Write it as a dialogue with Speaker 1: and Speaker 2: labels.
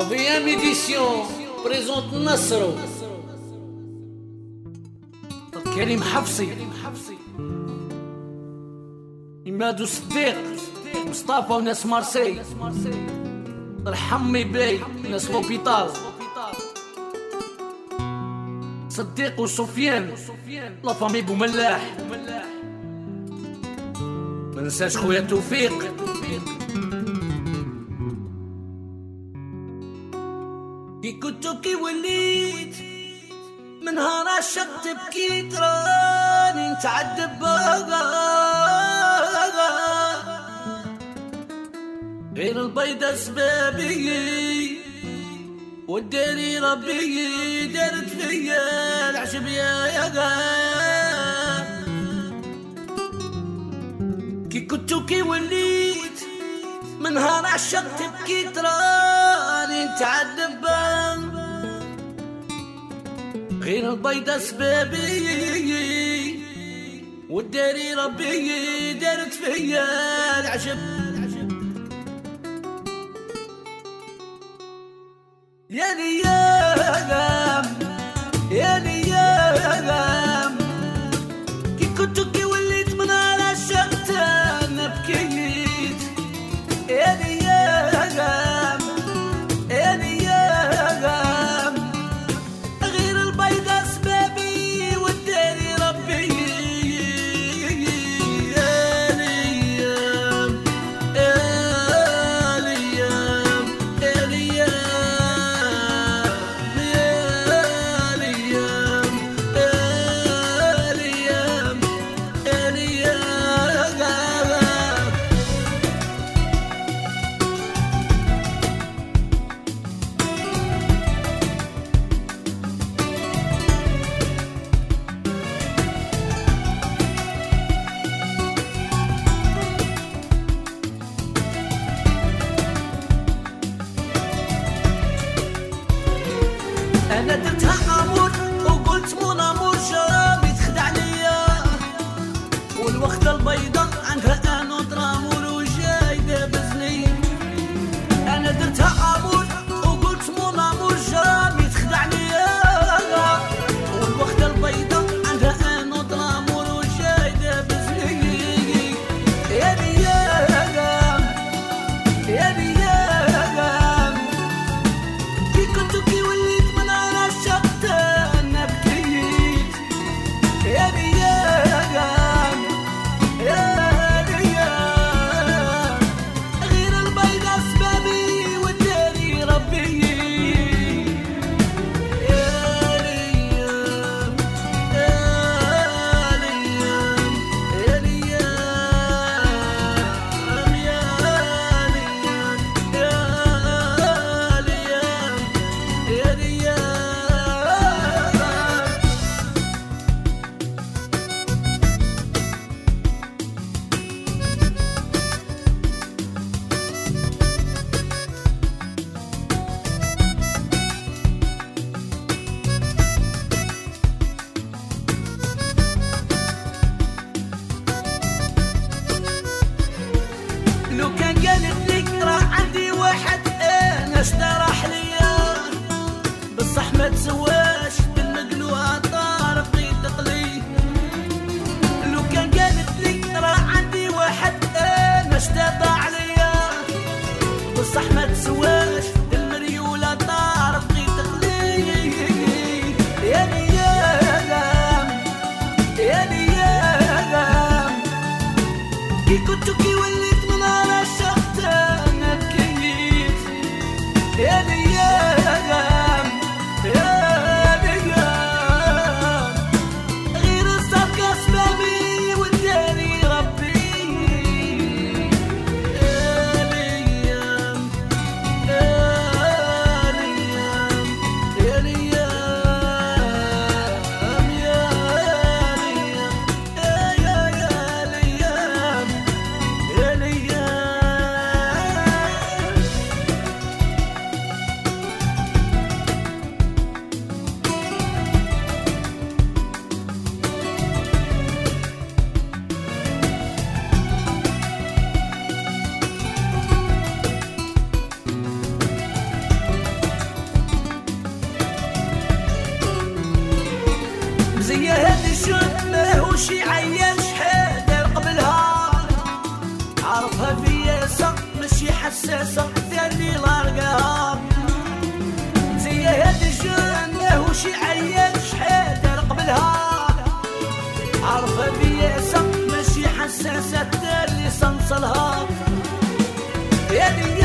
Speaker 1: La VM édition نصرو Nasro. كريم حفصي إماد الصديق مصطفى وناس مارسي رحمي بي ناس لوبيتال صديق وسفيان لا فامي بوملاح منساش خويا توفيق كي وليت من نهار عشقت بكيت راني نتعذب غير البيضة سبابي وداني ربي دارت فيا العشب يا يا كي كنت كي وليت من نهار عشقت بكيت راني تعذب غير البيضة سبابي والداري ربي دارت فيا العجب. يعني يا ليالي Yeah, السلسة اللي صنصلها يا دي